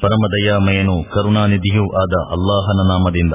ಪರಮದಯಾಮಯನು ಕರುಣಾನಿಧಿಯೂ ಆದ ಅಲ್ಲಾಹನ ನಾಮದಿಂದ.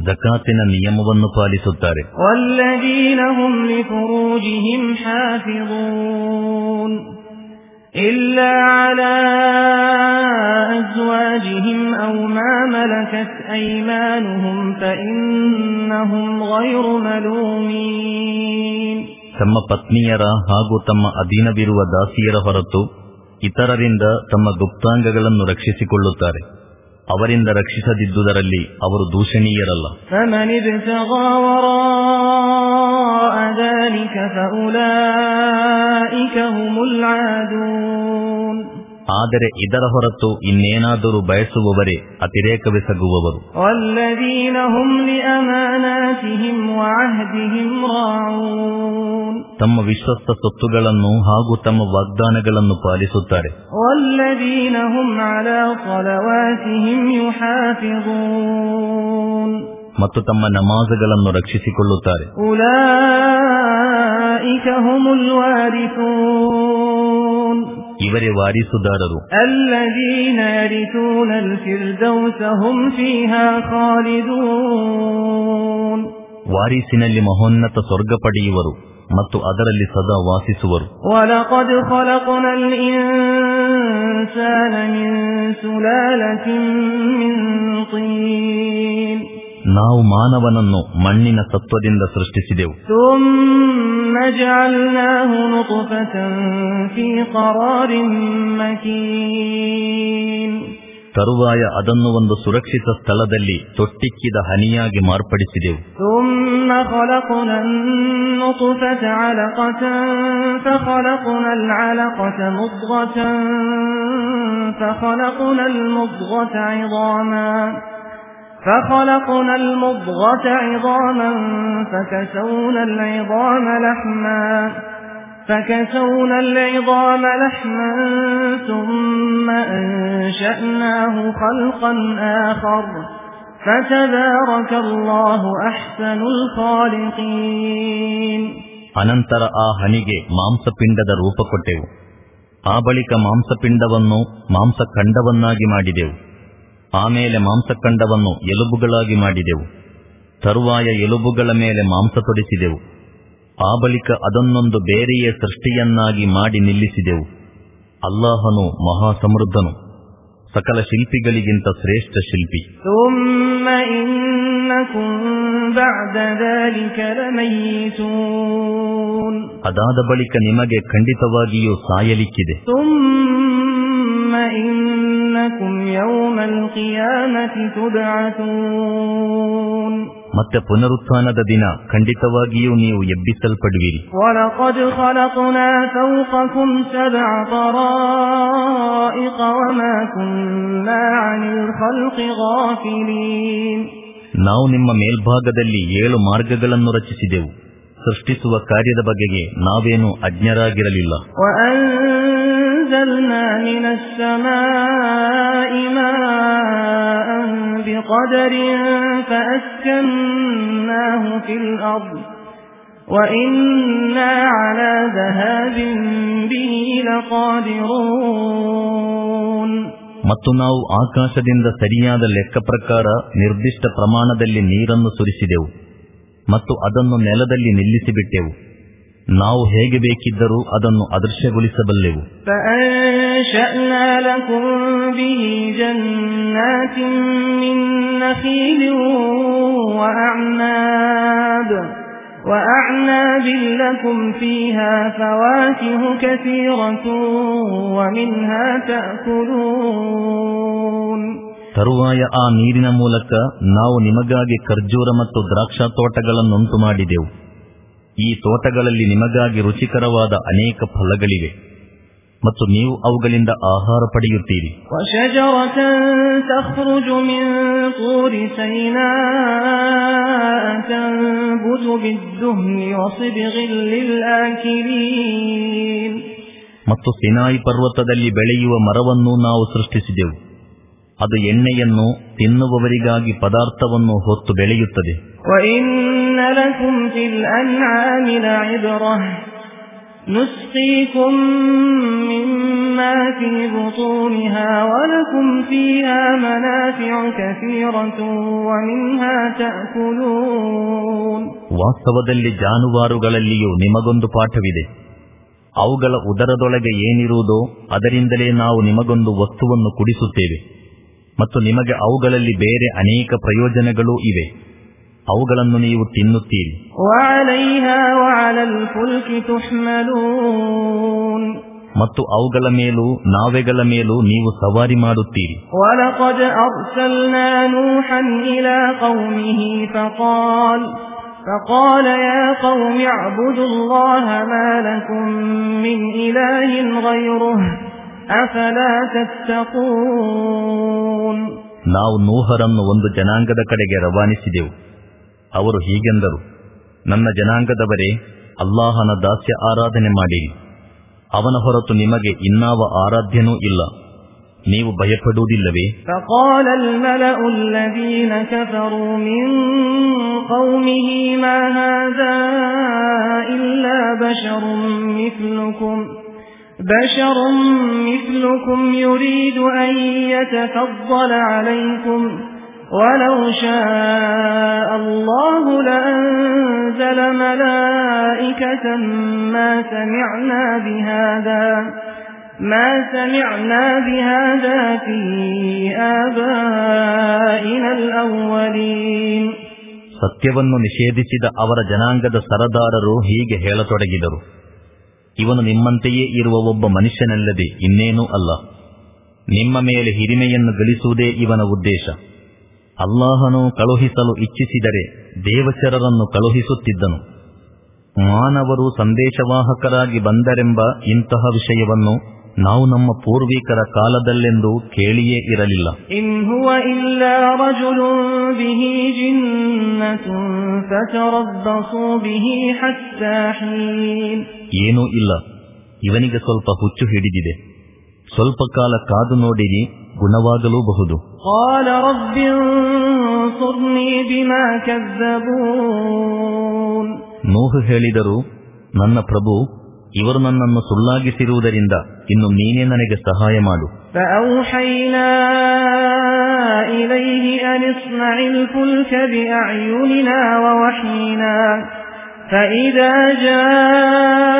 والذين هم للزكاة فاعلون ಜಕಾತಿನ ನಿಯಮವನ್ನು ಪಾಲಿಸುತ್ತಾರೆ والذين هم لفروجهم حافظون إلا على أزواجهم أو ما ملكت أيمانهم فإنهم غير ملومين ತಮ್ಮ ಪತ್ನಿಯರ ಹಾಗೂ ತಮ್ಮ ಅಧೀನವಿರುವ ದಾಸಿಯರ ಹೊರತು ಇತರರಿಂದ ತಮ್ಮ ಗುಪ್ತಾಂಗಗಳನ್ನು ರಕ್ಷಿಸಿಕೊಳ್ಳುತ್ತಾರೆ ಅವರಿಂದ ರಕ್ಷಿಸದಿದ್ದುದರಲ್ಲಿ ಅವರು ದೂಷಣೀಯರಲ್ಲ. ಆದರೆ ಇದರ ಹೊರತು ಇನ್ನೇನಾದರೂ ಬಯಸುವವರೇ ಅತಿರೇಕವೆಸಗುವವರು. ತಮ್ಮ ವಿಶ್ವಸ್ತ ಸೊತ್ತುಗಳನ್ನು ಹಾಗೂ ತಮ್ಮ ವಾಗ್ದಾನಗಳನ್ನು ಪಾಲಿಸುತ್ತಾರೆ. ಮತ್ತು ತಮ್ಮ ನಮಾಜಗಳನ್ನು ರಕ್ಷಿಸಿಕೊಳ್ಳುತ್ತಾರೆ. ಇವರೇ ವಾರಿಸುದಾರರು. ವಾರಿಸಿನಲ್ಲಿ ಮಹೋನ್ನತ ಸ್ವರ್ಗ ಪಡೆಯುವರು ಮತ್ತು ಅದರಲ್ಲಿ ಸದಾ ವಾಸಿಸುವರು. ولقد خلقنا الإنسان من سلالة من طين ನಾವು ಮಾನವನನ್ನು ಮಣ್ಣಿನ ಸತ್ವದಿಂದ ಸೃಷ್ಟಿಸಿದೆವು ثم جعلناه نطفة في قرار مكين ತರುವಾಯ ಅದನ್ನು ಒಂದು ಸುರಕ್ಷಿತ ಸ್ಥಳದಲ್ಲಿ ತೊಟ್ಟಿಕ್ಕಿದ ಹನಿಯಾಗಿ ಮಾರ್ಪಡಿಸಿದೆವು ثم خلقنا النطفة علقة فخلقنا العلقة مضغة فخلقنا المضغة عظاما فخلقنا المضغة عظاما فكسونا العظام لحما فكسونا العظام لحما ثم أنشأناه خلقا آخر فتبارك الله أحسن الخالقين ಅನಂತರ ಆ ಹನಿಗೆ ಮಾಂಸಪಿಂಡದ ರೂಪ ಕೊಟ್ಟೆವು ಆ ಬಳಿಕ ಮಾಂಸಪಿಂಡವನ್ನು ಮಾಂಸಖಂಡವನ್ನಾಗಿ ಮಾಡಿದೆವು ಆಮೇಲೆ ಮಾಂಸಖಂಡವನ್ನು ಎಲುಬುಗಳಾಗಿ ಮಾಡಿದೆವು. ತರುವಾಯ ಎಲುಬುಗಳ ಮೇಲೆ ಮಾಂಸ ತೊಡಿಸಿದೆವು. ಆ ಬಳಿಕ ಅದನ್ನೊಂದು ಬೇರೆಯ ಸೃಷ್ಟಿಯನ್ನಾಗಿ ಮಾಡಿ ನಿಲ್ಲಿಸಿದೆವು. ಅಲ್ಲಾಹನು ಮಹಾ ಸಮೃದ್ಧನು ಸಕಲ ಶಿಲ್ಪಿಗಳಿಗಿಂತ ಶ್ರೇಷ್ಠ ಶಿಲ್ಪಿ. ಅದಾದ ಬಳಿಕ ನಿಮಗೆ ಖಂಡಿತವಾಗಿಯೂ ಸಾಯಲಿಕ್ಕಿದೆ. ثم إنكم يوم القيامة تبعثون ಮತ್ತೆ ಪುನರುತ್ಥಾನದ ದಿನ ಖಂಡಿತವಾಗಿಯೂ ನೀವು ಎಬ್ಬಿಸಲ್ಪಡುವಿರಿ ولقد خلقنا فوقكم سبع طرائق وما كنا عن الخلق غافلين ನಾವು ನಿಮ್ಮ ಮೇಲ್ಭಾಗದಲ್ಲಿ ಏಳು ಮಾರ್ಗಗಳನ್ನು ರಚಿಸಿದೆವು ಸೃಷ್ಟಿಸುವ ಕಾರ್ಯದ ಬಗೆಗೆ ನಾವೇನು ಅಜ್ಞರಾಗಿರಲಿಲ್ಲ وأنزلنا من السماء ماء بقدر فأسكناه في الأرض وإنا على ذهاب به لقادرون ಮತ್ತು ನಾವು ಆಕಾಶದಿಂದ ಸರಿಯಾದ ಲೆಕ್ಕ ಪ್ರಕಾರ ನಿರ್ದಿಷ್ಟ ಪ್ರಮಾಣದಲ್ಲಿ ನೀರನ್ನು ಸುರಿಸಿದೆವು ಮತ್ತು ಅದನ್ನು ನೆಲದಲ್ಲಿ ನಿಲ್ಲಿಸಿಬಿಟ್ಟೆವು ನಾವು ಹೇಗೆ ಬೇಕಿದ್ದರೂ ಅದನ್ನು ಅದೃಶ್ಯಗೊಳಿಸಬಲ್ಲೆವು فأنشأنا لكم به جنات من نخيل وأعناب وأعناب لكم فيها فواكه كثيرة ومنها تأكلون ತರುವಾಯ ಆ ನೀರಿನ ಮೂಲಕ ನಾವು ನಿಮಗಾಗಿ ಖರ್ಜೂರ ಮತ್ತು ದ್ರಾಕ್ಷಾ ತೋಟಗಳನ್ನುಂಟು ಮಾಡಿದೆವು ಈ ತೋಟಗಳಲ್ಲಿ ನಿಮಗಾಗಿ ರುಚಿಕರವಾದ ಅನೇಕ ಫಲಗಳಿವೆ. ಮತ್ತು ನೀವು ಅವುಗಳಿಂದ ಆಹಾರ ಪಡೆಯುತ್ತೀರಿ. ಮತ್ತು ಸಿನಾಯಿ ಪರ್ವತದಲ್ಲಿ ಬೆಳೆಯುವ ಮರವನ್ನು ನಾವು ಸೃಷ್ಟಿಸಿದೆವು. ಅದು ಎಣ್ಣೆಯನ್ನು ತಿನ್ನುವವರಿಗಾಗಿ ಪದಾರ್ಥವನ್ನು ಹೊತ್ತು ಬೆಳೆಯುತ್ತದೆ وإن لكم في الأنعام لعبرة نسقيكم مما في بطونها ولكم فيها منافع كثيرة ومنها تأكلون ವಾಸ್ತವದಲ್ಲಿ ಜಾನುವಾರುಗಳಲ್ಲಿಯೂ ನಿಮಗೊಂದು ಪಾಠವಿದೆ ಅವುಗಳ ಉದರದೊಳಗೆ ಏನಿರುವುದೋ ಅದರಿಂದಲೇ ನಾವು ನಿಮಗೊಂದು ವಸ್ತುವನ್ನು ಕುಡಿಸುತ್ತೇವೆ ಮತ್ತು ನಿಮಗೆ ಅವುಗಳಲ್ಲಿ ಬೇರೆ ಅನೇಕ ಪ್ರಯೋಜನಗಳೂ ಇವೆ ಅವುಗಳನ್ನು ನೀವು ತಿನ್ನುತ್ತೀರಿ وعليها وعلى الفلك تحملون ಮತ್ತು ಅವುಗಳ ಮೇಲೂ ನಾವೆಗಳ ಮೇಲೂ ನೀವು ಸವಾರಿ ಮಾಡುತ್ತೀರಿ ولقد أرسلنا نوحا إلى قومه فقال فقال يا قوم اعبدوا الله ما لكم من إله غيره أفلا تتقون ನಾವು ನೂಹರನ್ನು ಒಂದು ಜನಾಂಗದ ಕಡೆಗೆ ರವಾನಿಸಿದೆವು. ಅವರು ಹೀಗೆಂದರು ನನ್ನ ಜನಾಂಗದವರೇ ಅಲ್ಲಾಹನ ದಾಸ್ಯ ಆರಾಧನೆ ಮಾಡಿ. ಅವನ ಹೊರತು ನಿಮಗೆ ಇನ್ನಾವ ಆರಾಧ್ಯನೂ ಇಲ್ಲ. ನೀವು ಭಯಪಡುವುದಿಲ್ಲವೇ? ಇಲ್ಲ بشر مثلكم بشر مثلكم يريد أن يتفضل عليكم ولو شاء الله لأنزل ملائكة ما سمعنا بهذا ما سمعنا بهذا في آبائنا الأولين ಸತ್ಯವನ್ನು ನಿಷೇಧಿಸಿದ ಅವರ ಜನಾಂಗದ ಸರದಾರರು ಹೀಗೆ ಹೇಳತೊಡಗಿದರು ಇವನು ನಿಮ್ಮಂತೆಯೇ ಇರುವ ಒಬ್ಬ ಮನುಷ್ಯನಲ್ಲದೆ ಇನ್ನೇನೂ ಅಲ್ಲ. ನಿಮ್ಮ ಮೇಲೆ ಹಿರಿಮೆಯನ್ನು ಗಳಿಸುವುದೇ ಇವನ ಉದ್ದೇಶ. ಅಲ್ಲಾಹನು ಕಳುಹಿಸಲು ಇಚ್ಛಿಸಿದರೆ ದೇವಚರರನ್ನು ಕಳುಹಿಸುತ್ತಿದ್ದನು. ಮಾನವರು ಸಂದೇಶವಾಹಕರಾಗಿ ಬಂದರೆಂಬ ಇಂತಹ ವಿಷಯವನ್ನು ನಾವು ನಮ್ಮ ಪೂರ್ವಿಕರ ಕಾಲದಲ್ಲೆಂದು ಕೇಳಿಯೇ ಇರಲಿಲ್ಲ. هو إلا رجل به جنة فتربصوا به حتى حين ಏನೂ ಇಲ್ಲ ಇವನಿಗೆ ಸ್ವಲ್ಪ ಹುಚ್ಚು ಹಿಡಿದಿದೆ ಸ್ವಲ್ಪ ಕಾಲ ಕಾದು ನೋಡಿರಿ ಗುಣವಾಗಲೂಬಹುದು قال رب انصرني بما كذبون ನೋಹು ಹೇಳಿದರು ನನ್ನ ಪ್ರಭು ಇವರು ನನ್ನನ್ನು ಸುಳ್ಳಾಗಿಸಿರುವುದರಿಂದ ಇನ್ನು ನೀನೇ ನನಗೆ ಸಹಾಯ ಮಾಡು فأوحينا إليه أن اصنع الفلك بأعيننا ووحينا فإذا جاء أمرنا وفاردت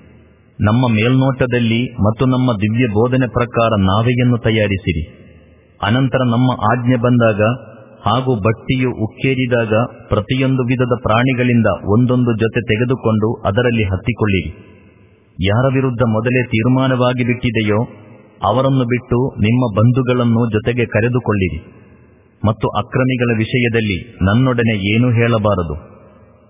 ನಮ್ಮ ಮೇಲ್ನೋಟದಲ್ಲಿ ಮತ್ತು ನಮ್ಮ ದಿವ್ಯ ಬೋಧನೆ ಪ್ರಕಾರ ನಾವೆಯನ್ನು ತಯಾರಿಸಿರಿ. ಅನಂತರ ನಮ್ಮ ಆಜ್ಞೆ ಬಂದಾಗ ಹಾಗೂ ಬಟ್ಟಿಯು ಉಕ್ಕೇರಿದಾಗ ಪ್ರತಿಯೊಂದು ವಿಧದ ಪ್ರಾಣಿಗಳಿಂದ ಒಂದೊಂದು ಜೊತೆ ತೆಗೆದುಕೊಂಡು ಅದರಲ್ಲಿ ಹತ್ತಿಕೊಳ್ಳಿರಿ. ಯಾರ ವಿರುದ್ಧ ಮೊದಲೇ ತೀರ್ಮಾನವಾಗಿ ಬಿಟ್ಟಿದೆಯೋ ಅವರನ್ನು ಬಿಟ್ಟು ನಿಮ್ಮ ಬಂಧುಗಳನ್ನು ಜೊತೆಗೆ ಕರೆದುಕೊಳ್ಳಿರಿ. ಮತ್ತು ಅಕ್ರಮಿಗಳ ವಿಷಯದಲ್ಲಿ ನನ್ನೊಡನೆ ಏನೂ ಹೇಳಬಾರದು.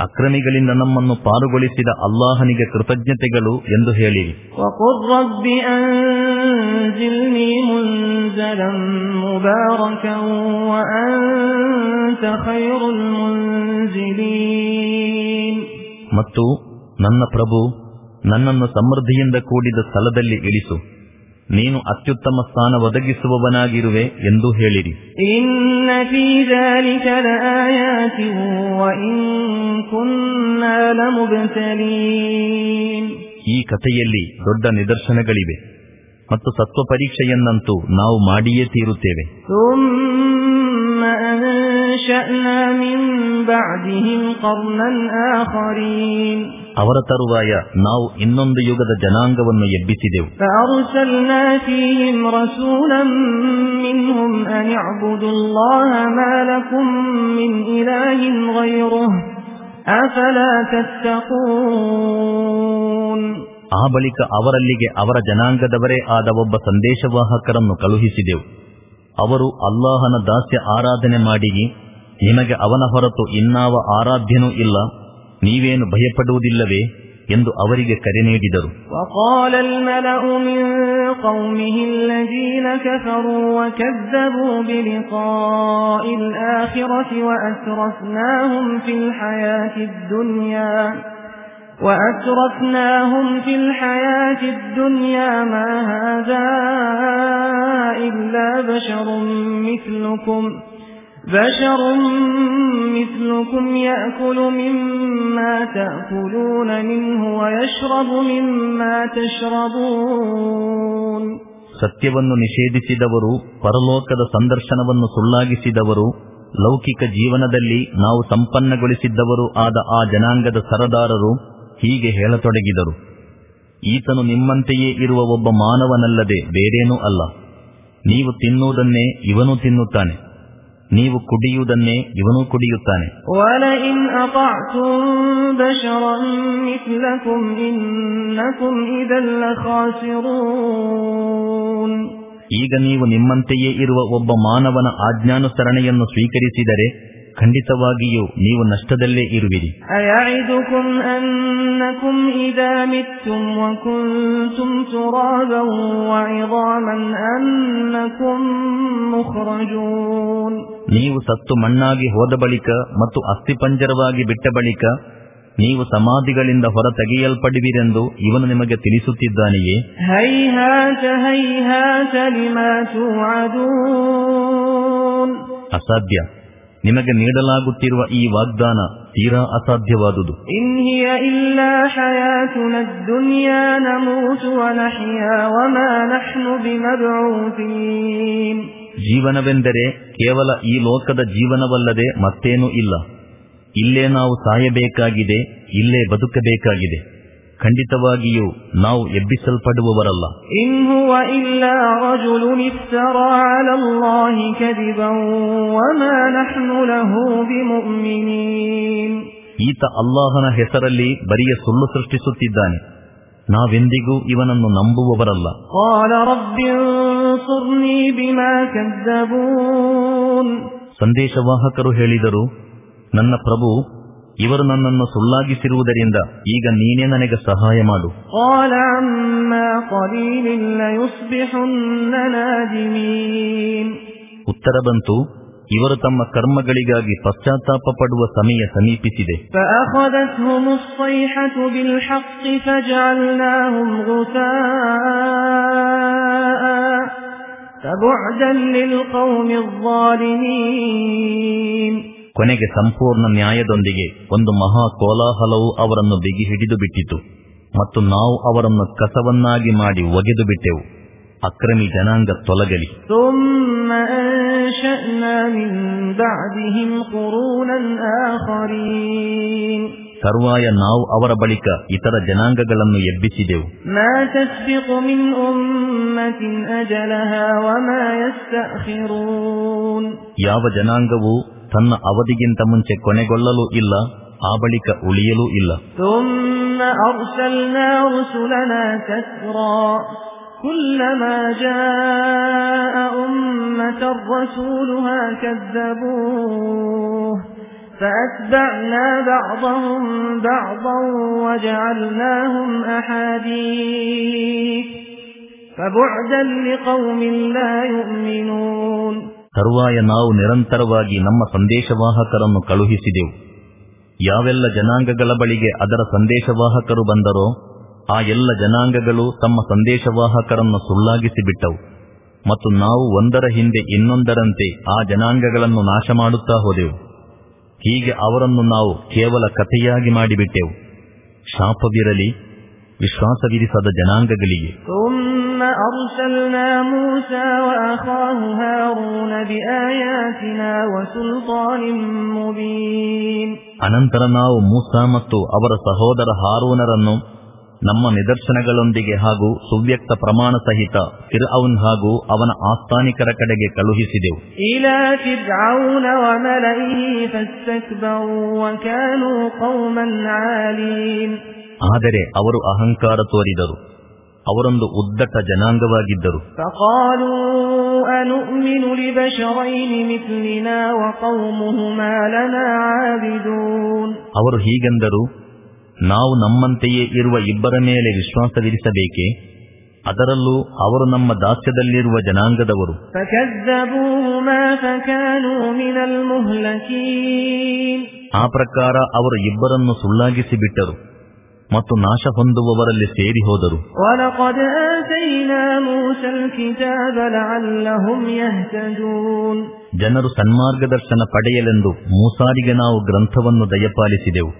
ಅಕ್ರಮಿಗಳಿಂದ ನಮ್ಮನ್ನು ಪಾರುಗೊಳಿಸಿದ ಅಲ್ಲಾಹನಿಗೆ ಕೃತಜ್ಞತೆಗಳು ಎಂದು ಹೇಳಿರಿ ಮತ್ತು ನನ್ನ ಪ್ರಭು ನನ್ನನ್ನು ಸಮೃದ್ಧಿಯಿಂದ ಕೂಡಿದ ಸ್ಥಳದಲ್ಲಿ ಇಳಿಸು. ನೀನು ಅತ್ಯುತ್ತಮ ಸ್ಥಾನ ಒದಗಿಸುವವನಾಗಿರುವೆ ಎಂದು ಹೇಳಿರಿ. ಈ ಕಥೆಯಲ್ಲಿ ದೊಡ್ಡ ನಿದರ್ಶನಗಳಿವೆ. ಮತ್ತು ಸತ್ವ ಪರೀಕ್ಷೆಯನ್ನಂತೂ ನಾವು ಮಾಡಿಯೇ ತೀರುತ್ತೇವೆ. ಅವರ ತರುವಾಯ ನಾವು ಇನ್ನೊಂದು ಯುಗದ ಜನಾಂಗವನ್ನು ಎಬ್ಬಿಸಿದೆವು. فأرسلنا فيهم رسولا منهم أن اعبدوا الله ما لكم من إله غيره أفلا تتقون ಆ ಬಳಿಕ ಅವರಲ್ಲಿಗೆ ಅವರ ಜನಾಂಗದವರೇ ಆದ ಒಬ್ಬ ಸಂದೇಶವಾಹಕರನ್ನು ಕಳುಹಿಸಿದೆವು ಅವರು ಅಲ್ಲಾಹನ ದಾಸ್ಯ ಆರಾಧನೆ ಮಾಡಿ ನಿಮಗೆ ಅವನ ಹೊರತು ಇನ್ನಾವ ಆರಾಧ್ಯನೂ ಇಲ್ಲ ನೀವೇನು ಭಯಪಡುವುದಿಲ್ಲವೇ ಎಂದು ಅವರಿಗೆ ಕರೆ ನೀಡಿದರು وقال وأترفناهم في الحياة الدنيا وأترفناهم في الحياة الدنيا ما هذا إلا بشر مثلكم بشر مثلكم يأكل مما تأكلون منه ويشرب مما تشربون ಸತ್ಯವನ್ನು ನಿಷೇಧಿಸಿದವರು ಪರಲೋಕದ ಸಂದರ್ಶನವನ್ನು ಸುಳ್ಳಾಗಿಸಿದವರು ಲೌಕಿಕ ಜೀವನದಲ್ಲಿ ನಾವು ಸಂಪನ್ನಗೊಳಿಸಿದ್ದವರು ಆದ ಆ ಜನಾಂಗದ ಸರದಾರರು ಹೀಗೆ ಹೇಳತೊಡಗಿದರು. ಈತನು ನಿಮ್ಮಂತೆಯೇ ಇರುವ ಒಬ್ಬ ಮಾನವನಲ್ಲದೆ ಬೇರೇನೂ ಅಲ್ಲ. ನೀವು ತಿನ್ನುವುದನ್ನೇ ಇವನು ತಿನ್ನುತ್ತಾನೆ. ನೀವು ಕುಡಿಯುವುದನ್ನೇ ಇವನು ಕುಡಿಯುತ್ತಾನೆ. ಈಗ ನೀವು ನಿಮ್ಮಂತೆಯೇ ಇರುವ ಒಬ್ಬ ಮಾನವನ ಆಜ್ಞಾನುಸರಣೆಯನ್ನು ಸ್ವೀಕರಿಸಿದರೆ ಖಂಡಿತವಾಗಿಯೂ ನೀವು ನಷ್ಟದಲ್ಲೇ ಇರುವಿರಿ. ನೀವು ಸತ್ತು ಮಣ್ಣಾಗಿ ಹೋದ ಬಳಿಕ ಮತ್ತು ಅಸ್ಥಿಪಂಜರವಾಗಿ ಬಿಟ್ಟ ಬಳಿಕ ನೀವು ಸಮಾಧಿಗಳಿಂದ ಹೊರ ತೆಗೆಯಲ್ಪಡುವಿರೆಂದು ಇವನು ನಿಮಗೆ ತಿಳಿಸುತ್ತಿದ್ದಾನೆಯೇ? ಅಸಾಧ್ಯ. ನಿಮಗೆ ನೀಡಲಾಗುತ್ತಿರುವ ಈ ವಾಗ್ದಾನ ತೀರಾ ಅಸಾಧ್ಯವಾದುದು. ಜೀವನವೆಂದರೆ ಕೇವಲ ಈ ಲೋಕದ ಜೀವನವಲ್ಲದೆ ಮತ್ತೇನೂ ಇಲ್ಲ. ಇಲ್ಲೇ ನಾವು ಸಾಯಬೇಕಾಗಿದೆ ಇಲ್ಲೇ ಬದುಕಬೇಕಾಗಿದೆ. ಖಂಡಿತವಾಗಿಯೂ ನಾವು ಎಬ್ಬಿಸಲ್ಪಡುವವರಲ್ಲ. ಈತ ಅಲ್ಲಾಹನ ಹೆಸರಲ್ಲಿ ಬರಿಯ ಸುಳ್ಳು ಸೃಷ್ಟಿಸುತ್ತಿದ್ದಾನೆ. ನಾವೆಂದಿಗೂ ಇವನನ್ನು ನಂಬುವವರಲ್ಲ. ಸಂದೇಶವಾಹಕರು ಹೇಳಿದರು ನನ್ನ ಪ್ರಭು ಇವರು ನನ್ನನ್ನು ಸುಳ್ಳಾಗಿಸಿರುವುದರಿಂದ ಈಗ ನೀನೇ ನನಗೆ ಸಹಾಯ ಮಾಡು. ಉತ್ತರ ಬಂತು ಇವರು ತಮ್ಮ ಕರ್ಮಗಳಿಗಾಗಿ ಪಶ್ಚಾತ್ತಾಪ ಪಡುವ ಸಮಯ ಸಮೀಪಿಸಿದೆ. ಕೊನೆಗೆ ಸಂಪೂರ್ಣ ನ್ಯಾಯದೊಂದಿಗೆ ಒಂದು ಮಹಾ ಕೋಲಾಹಲವು ಅವರನ್ನು ಬಿಗಿ ಹಿಡಿದು ಬಿಟ್ಟಿತು. ಮತ್ತು ನಾವು ಅವರನ್ನು ಕಸವನ್ನಾಗಿ ಮಾಡಿ ಒಗೆದು ಬಿಟ್ಟೆವು. ಅಕ್ರಮಿ ಜನಾಂಗ ತೊಲಗಲಿ. ತರುವಾಯ ನಾವು ಅವರ ಬಳಿಕ ಇತರ ಜನಾಂಗಗಳನ್ನು ಎಬ್ಬಿಸಿದೆವು. ಯಾವ ಜನಾಂಗವು ತನ್ನ ಅವಧಿಗಿಂತ ಮುಂಚೆ ಕೊನೆಗೊಳ್ಳಲೂ ಇಲ್ಲ ಆ ಬಳಿಕ ಉಳಿಯಲೂ ಇಲ್ಲ ثم أرسلنا رسلنا تسرا كلما جاء أمة رسولها كذبوه فأتبعنا بعضهم بعضا وجعلناهم أحاديث فبعدا لقوم لا يؤمنون ತರುವಾಯ ನಾವು ನಿರಂತರವಾಗಿ ನಮ್ಮ ಸಂದೇಶವಾಹಕರನ್ನು ಕಳುಹಿಸಿದೆವು. ಯಾವೆಲ್ಲ ಜನಾಂಗಗಳ ಬಳಿಗೆ ಅದರ ಸಂದೇಶವಾಹಕರು ಬಂದರೋ, ಆ ಎಲ್ಲ ಜನಾಂಗಗಳು ತಮ್ಮ ಸಂದೇಶವಾಹಕರನ್ನು ಸುಳ್ಳಾಗಿಸಿಬಿಟ್ಟವು. ಮತ್ತು ನಾವು ಒಂದರ ಹಿಂದೆ ಇನ್ನೊಂದರಂತೆ ಆ ಜನಾಂಗಗಳನ್ನು ನಾಶ ಮಾಡುತ್ತಾ ಹೋದೆವು. ಹೀಗೆ ಅವರನ್ನು ನಾವು ಕೇವಲ ಕಥೆಯಾಗಿ ಮಾಡಿಬಿಟ್ಟೆವು. ಶಾಪವಿರಲಿ ವಿಶ್ವಾಸವಿರಿಸದ ಜನಾಂಗಗಳಿಗೆ. ಅನಂತರ ನಾವು ಮೂಸಾ ಮತ್ತು ಅವರ ಸಹೋದರ ಹಾರೂನರನ್ನು ನಮ್ಮ ನಿದರ್ಶನಗಳೊಂದಿಗೆ ಹಾಗೂ ಸುವ್ಯಕ್ತ ಪ್ರಮಾಣ ಸಹಿತ ಫಿರ್ಔನ್ ಹಾಗೂ ಅವನ ಆಸ್ಥಾನಿಕರ ಕಡೆಗೆ ಕಳುಹಿಸಿದೆವು. ಆದರೆ ಅವರು ಅಹಂಕಾರ ತೋರಿದರು. ಅವರೊಂದು ಉದ್ದಟ ಜನಾಂಗವಾಗಿದ್ದರು. ಅವರು ಹೀಗೆಂದರು ನಾವು ನಮ್ಮಂತೆಯೇ ಇರುವ ಇಬ್ಬರ ಮೇಲೆ ವಿಶ್ವಾಸವಿರಿಸಬೇಕೆ? ಅದರಲ್ಲೂ ಅವರು ನಮ್ಮ ದಾಸ್ಯದಲ್ಲಿರುವ ಜನಾಂಗದವರು. ಆ ಪ್ರಕಾರ ಅವರು ಇಬ್ಬರನ್ನು ಸುಳ್ಳಾಗಿಸಿ ಬಿಟ್ಟರು ಮತ್ತು ನಾಶ ಹೊಂದುವವರಲ್ಲಿ ಸೇರಿ ಹೋದರು. ಜನರು ಸನ್ಮಾರ್ಗದರ್ಶನ ಪಡೆಯಲೆಂದು ಮೂಸಾರಿಗೆ ನಾವು ಗ್ರಂಥವನ್ನು ದಯಪಾಲಿಸಿದೆವು.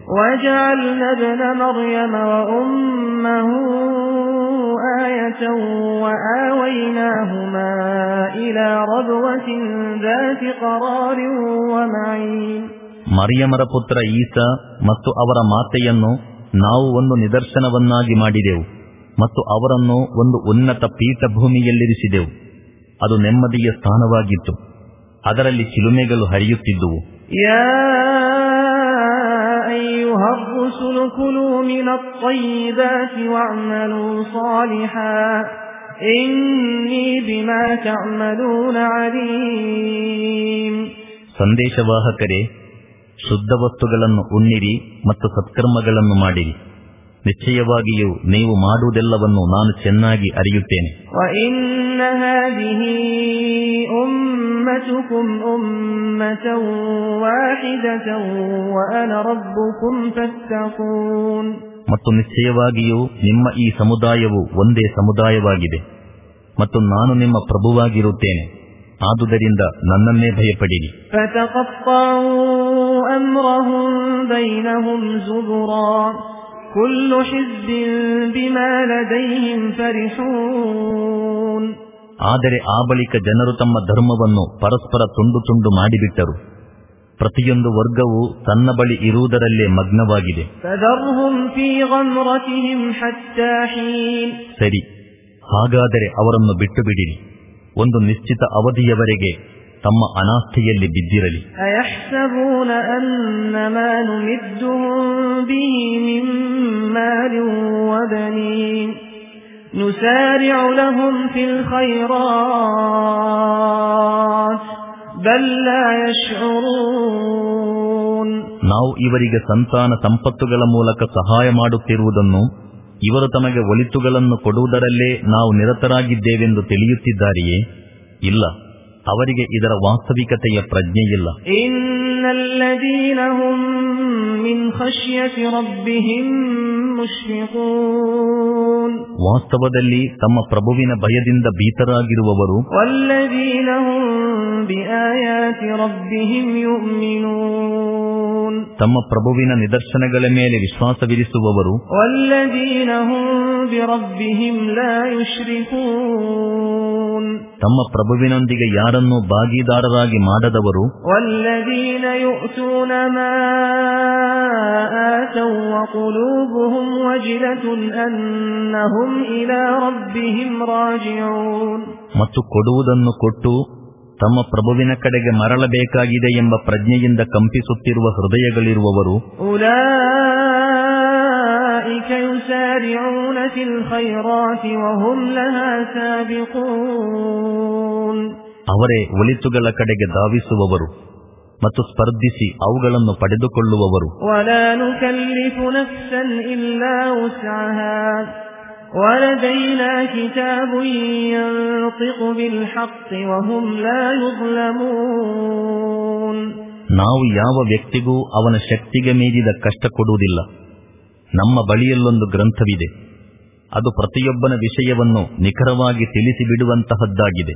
ಮರಿಯಮರ ಪುತ್ರ ಈಸಾ ಮತ್ತು ಅವರ ಮಾತೆಯನ್ನು ನಾವು ಒಂದು ನಿದರ್ಶನವನ್ನಾಗಿ ಮಾಡಿದೆವು ಮತ್ತು ಅವರನ್ನು ಒಂದು ಉನ್ನತ ಪೀಠಭೂಮಿಯಲ್ಲಿರಿಸಿದೆವು. ಅದು ನೆಮ್ಮದಿಯ ಸ್ಥಾನವಾಗಿತ್ತು. ಅದರಲ್ಲಿ ಚಿಲುಮೆಗಳು ಹರಿಯುತ್ತಿದ್ದುವು. ಸಂದೇಶವಾಹಕರೇ ಶುದ್ಧ ವಸ್ತುಗಳನ್ನು ಉಣ್ಣಿರಿ ಮತ್ತು ಸತ್ಕರ್ಮಗಳನ್ನು ಮಾಡಿರಿ. ನಿಶ್ಚಯವಾಗಿಯೂ ನೀವು ಮಾಡುವುದೆಲ್ಲವನ್ನು ನಾನು ಚೆನ್ನಾಗಿ ಅರಿಯುತ್ತೇನೆ. ಮತ್ತು ನಿಶ್ಚಯವಾಗಿಯೂ ನಿಮ್ಮ ಈ ಸಮುದಾಯವು ಒಂದೇ ಸಮುದಾಯವಾಗಿದೆ. ಮತ್ತು ನಾನು ನಿಮ್ಮ ಪ್ರಭುವಾಗಿರುತ್ತೇನೆ. ಆದುದರಿಂದ ನನ್ನನ್ನೇ ಭಯಪಡಿರಿ. ಆದರೆ ಆ ಬಳಿಕ ಜನರು ತಮ್ಮ ಧರ್ಮವನ್ನು ಪರಸ್ಪರ ತುಂಡು ತುಂಡು ಮಾಡಿಬಿಟ್ಟರು. ಪ್ರತಿಯೊಂದು ವರ್ಗವು ತನ್ನ ಬಳಿ ಇರುವುದರಲ್ಲೇ ಮಗ್ನವಾಗಿದೆ. ಸರಿ ಹಾಗಾದರೆ ಅವರನ್ನು ಬಿಟ್ಟು ಬಿಡಿರಿ. ಒಂದು ನಿಶ್ಚಿತ ಅವಧಿಯವರೆಗೆ ತಮ್ಮ ಅನಾಸ್ಥೆಯಲ್ಲಿ ಬಿದ್ದಿರಲಿ. ನಾವು ಇವರಿಗೆ ಸಂತಾನ ಸಂಪತ್ತುಗಳ ಮೂಲಕ ಸಹಾಯ ಮಾಡುತ್ತಿರುವುದನ್ನು ಇವರು ತಮಗೆ ಒಳಿತುಗಳನ್ನು ಕೊಡುವುದರಲ್ಲೇ ನಾವು ನಿರತರಾಗಿದ್ದೇವೆಂದು ತಿಳಿಯುತ್ತಿದ್ದಾರೆಯೇ ಇಲ್ಲ ಅವರಿಗೆ ಇದರ ವಾಸ್ತವಿಕತೆಯ ಪ್ರಜ್ಞೆಯಿಲ್ಲ إن الذين هم من خشية ربهم مشفقون ವಾಸ್ತವದಲ್ಲಿ ತಮ್ಮ ಪ್ರಭುವಿನ ಭಯದಿಂದ ಭೀತರಾಗಿರುವವರು والذين هم بآيات ربهم يؤمنون ತಮ್ಮ ಪ್ರಭುವಿನ ನಿದರ್ಶನಗಳ ಮೇಲೆ ವಿಶ್ವಾಸವಿರಿಸುವವರು. ತಮ್ಮ ಪ್ರಭುವಿನೊಂದಿಗೆ ಯಾರನ್ನು ಭಾಗಿದಾರರಾಗಿ ಮಾಡದವರು. ಮತ್ತು ಕೊಡುವುದನ್ನು ಕೊಟ್ಟು ತಮ್ಮ ಪ್ರಭುವಿನ ಕಡೆಗೆ ಮರಳಬೇಕಾಗಿದೆ ಎಂಬ ಪ್ರಜ್ಞೆಯಿಂದ ಕಂಪಿಸುತ್ತಿರುವ ಹೃದಯಗಳಿರುವವರು ಅವರೇ ಒಲಿತುಗಳ ಕಡೆಗೆ ಧಾವಿಸುವವರು ಮತ್ತು ಸ್ಪರ್ಧಿಸಿ ಅವುಗಳನ್ನು ಪಡೆದುಕೊಳ್ಳುವವರು. ولا نكلف نفسا إلا وسعها ولدينا كتاب ينطق بالحق وهم لا يظلمون ನಾವು ಯಾವ ವ್ಯಕ್ತಿಗೂ ಅವನ ಶಕ್ತಿಗೆ ಮೀರಿದ ಕಷ್ಟ ಕೊಡುವುದಿಲ್ಲ ನಮ್ಮ ಬಳಿಯಲ್ಲೊಂದು ಗ್ರಂಥವಿದೆ ಅದು ಪ್ರತಿಯೊಬ್ಬನ ವಿಷಯವನ್ನು ನಿಖರವಾಗಿ ತಿಳಿಸಿಬಿಡುವಂತಹದ್ದಾಗಿದೆ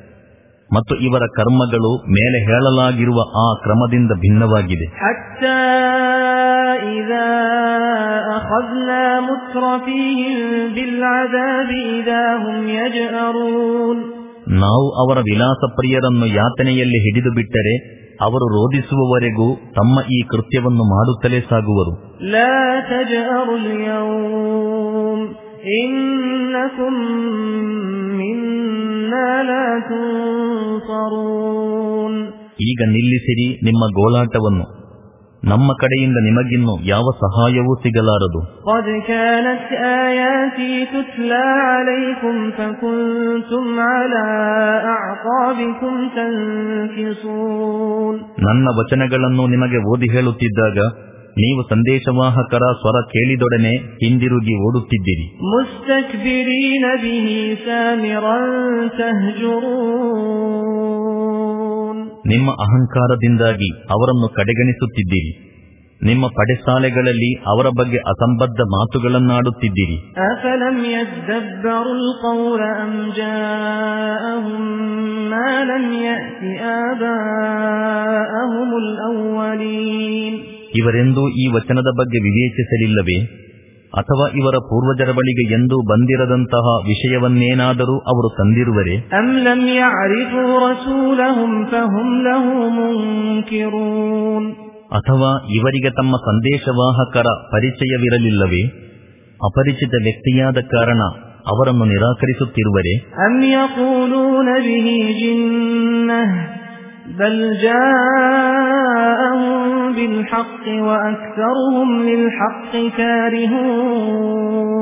ಮತ್ತು ಇವರ ಕರ್ಮಗಳು ಮೇಲೆ ಹೇಳಲಾಗಿರುವ ಆ ಕ್ರಮದಿಂದ ಭಿನ್ನವಾಗಿದೆ. ನಾವು ಅವರ ವಿಲಾಸ ಪ್ರಿಯರನ್ನು ಯಾತನೆಯಲ್ಲಿ ಹಿಡಿದು ಬಿಟ್ಟರೆ ಅವರು ರೋಧಿಸುವವರೆಗೂ ತಮ್ಮ ಈ ಕೃತ್ಯವನ್ನು ಮಾಡುತ್ತಲೇ ಸಾಗುವರು. إنكم منا لا تنصرون ಈಗ ನಿಲ್ಲಿಸಿರಿ ನಿಮ್ಮ ಗೋಳಾಟವನ್ನು ನಮ್ಮ ಕಡೆಯಿಂದ ನಿಮಗಿನ್ನು ಯಾವ ಸಹಾಯವೂ ಸಿಗಲಾರದು قد كانت آياتي تتلى عليكم فكنتم على أعقابكم تنكصون ನನ್ನ ವಚನಗಳನ್ನು ನಿಮಗೆ ಓದಿ ಹೇಳುತ್ತಿದ್ದಾಗ ನೀವು ಸಂದೇಶವಾಹಕರ ಸ್ವರ ಕೇಳಿದೊಡನೆ ಹಿಂದಿರುಗಿ ಓಡುತ್ತಿದ್ದೀರಿ. ನಿಮ್ಮ ಅಹಂಕಾರದಿಂದಾಗಿ ಅವರನ್ನು ಕಡೆಗಣಿಸುತ್ತಿದ್ದೀರಿ. ನಿಮ್ಮ ಪಡೆಸಾಲೆಗಳಲ್ಲಿ ಅವರ ಬಗ್ಗೆ ಅಸಂಬದ್ಧ ಮಾತುಗಳನ್ನಾಡುತ್ತಿದ್ದೀರಿ. ಇವರೆಂದೂ ಈ ವಚನದ ಬಗ್ಗೆ ವಿವೇಚಿಸಲಿಲ್ಲವೇ? ಅಥವಾ ಇವರ ಪೂರ್ವಜರ ಬಳಿಗೆ ಎಂದೂ ಬಂದಿರದಂತಹ ವಿಷಯವನ್ನೇನಾದರೂ ಅವರು ತಂದಿರುವರೆ? ಅಥವಾ ಇವರಿಗೆ ತಮ್ಮ ಸಂದೇಶವಾಹಕರ ಪರಿಚಯವಿರಲಿಲ್ಲವೇ? ಅಪರಿಚಿತ ವ್ಯಕ್ತಿಯಾದ ಕಾರಣ ಅವರನ್ನು ನಿರಾಕರಿಸುತ್ತಿರುವರೆ? بل جاءهم بالحق وأكثرهم للحق كارهون